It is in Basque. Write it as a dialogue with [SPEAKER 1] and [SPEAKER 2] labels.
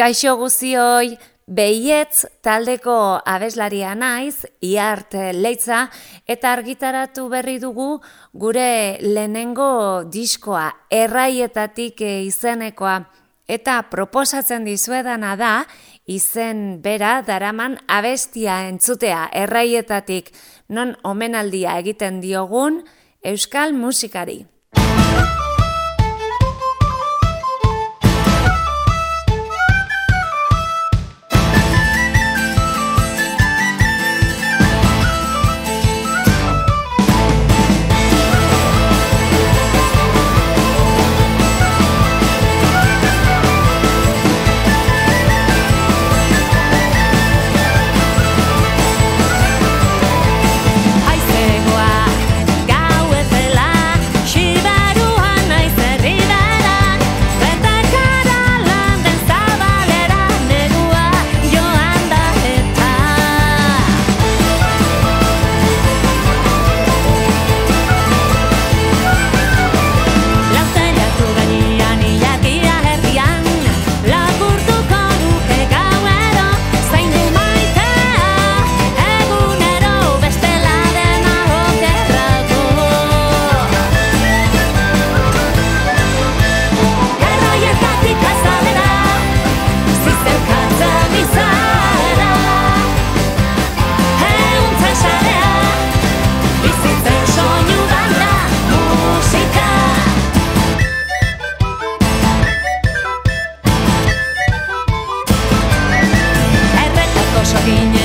[SPEAKER 1] Kaixo guzioi, behietz taldeko abeslaria naiz, iart leitza, eta argitaratu berri dugu gure lehenengo diskoa, erraietatik izenekoa. Eta proposatzen dizuedana da, izen bera daraman abestia entzutea, erraietatik, non omenaldia egiten diogun, euskal musikari. viña.